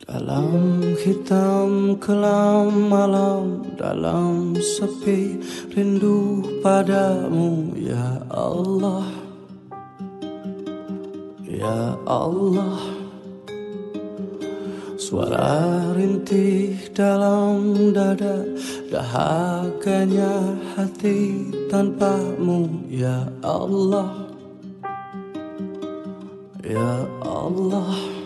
Dalam hitam kelam malam Dalam sepi rindu padamu Ya Allah. Ya Allah. Suara rintih dalam dada Dahaganya hati tanpamu Ya Allah. Ya Allah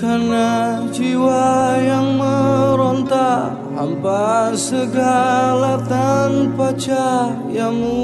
karena jiwa yang meronta Hampa segala tanpa cahayamu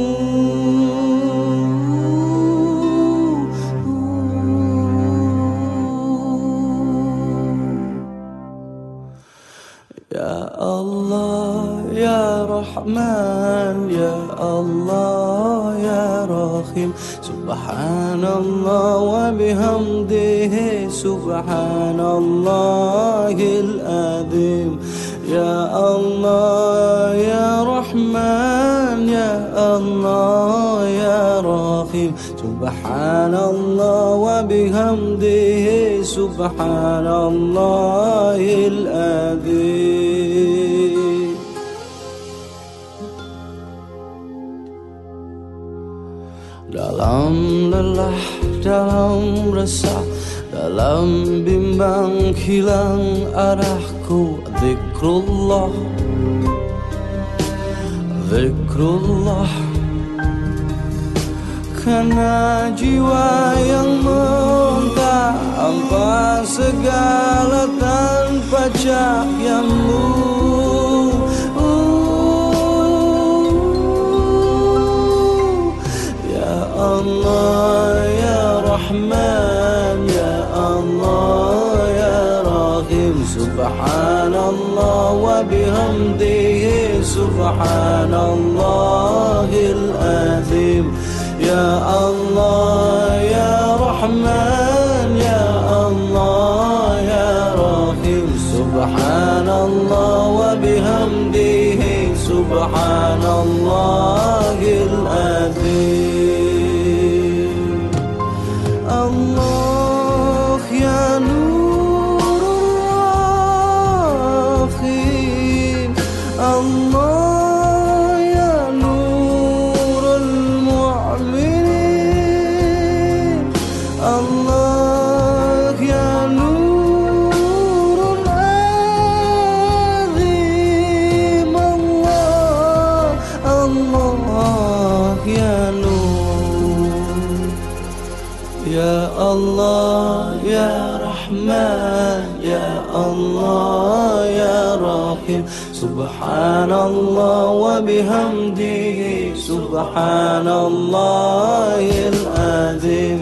الله يا رحمن يا الله يا رحيم. سبحان الله وبحمده سبحان الله الأديم يا الله يا رحمن يا الله يا رحيم. سبحان الله وبحمده سبحان الله الأديم lelah, dalam resah Dalam bimbang hilang arahku Zikrullah Zikrullah. Karena jiwa yang meronta Hampa segala tanpa cahayamu يا رحمن يا الله يا رحيم سبحان الله وبحمده. سبحان الله العظيم. يا الله يا رحمن يا الله يا رحيم سبحان الله وبحمده. سبحان الله Allah الله يا رحمن يا الله يا رحيم. سبحان الله وبحمده سبحان الله العظيم.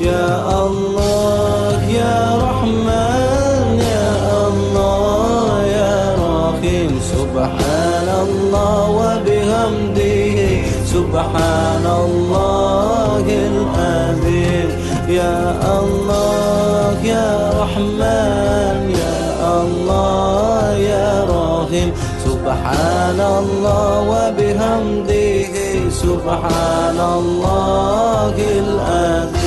يا الله يا رحمن يا الله يا رحيم. سبحان الله وبحمده سبحان الله الله وبحمده سبحان الله العظيم.